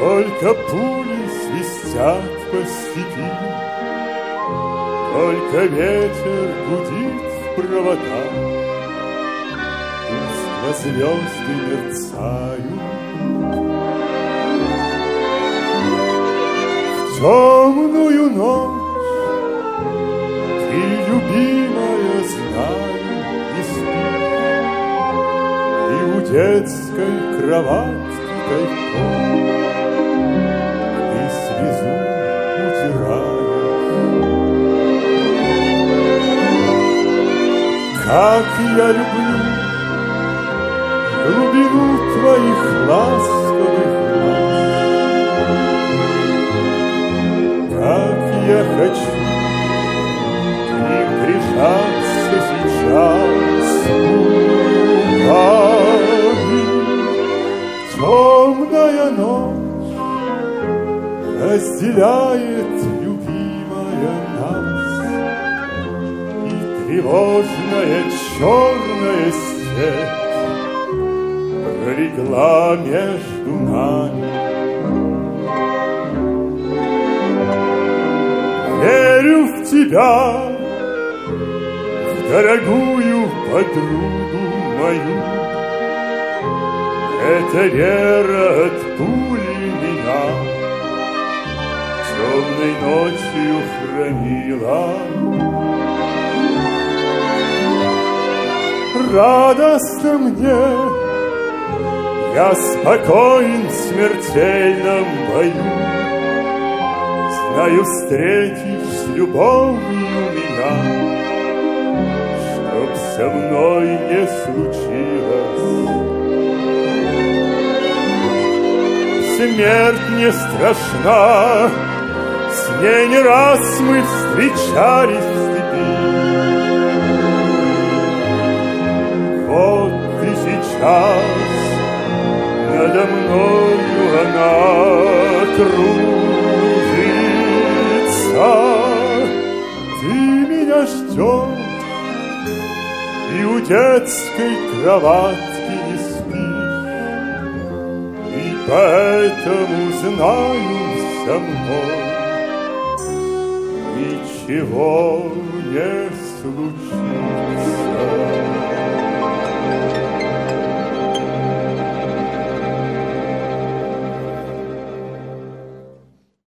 Только пули свистят по степи, Только ветер гудит в проводах, Тускло звезды мерцают. В темную ночь ты, любимая, знаю, не спишь, И у детской кроватки тайком Как я люблю глубину твоих ласковых глаз. Как я хочу к ним прижаться сейчас губами. Темная ночь разделяет Тревожная черная степь Пролегла между нами. Верю в тебя, в дорогую подругу мою. Эта вера от пули меня Темной ночью хранила. Радостно мне, Я спокоен в смертельном бою. Знаю, встретишь с любовью меня, Чтоб со мной не случилось. Смерть не страшна, С ней не раз мы встречались час. Надо мною она кружится Ты меня ждешь И у детской кроватки не спишь. И поэтому знаю со мной. Ничего не случится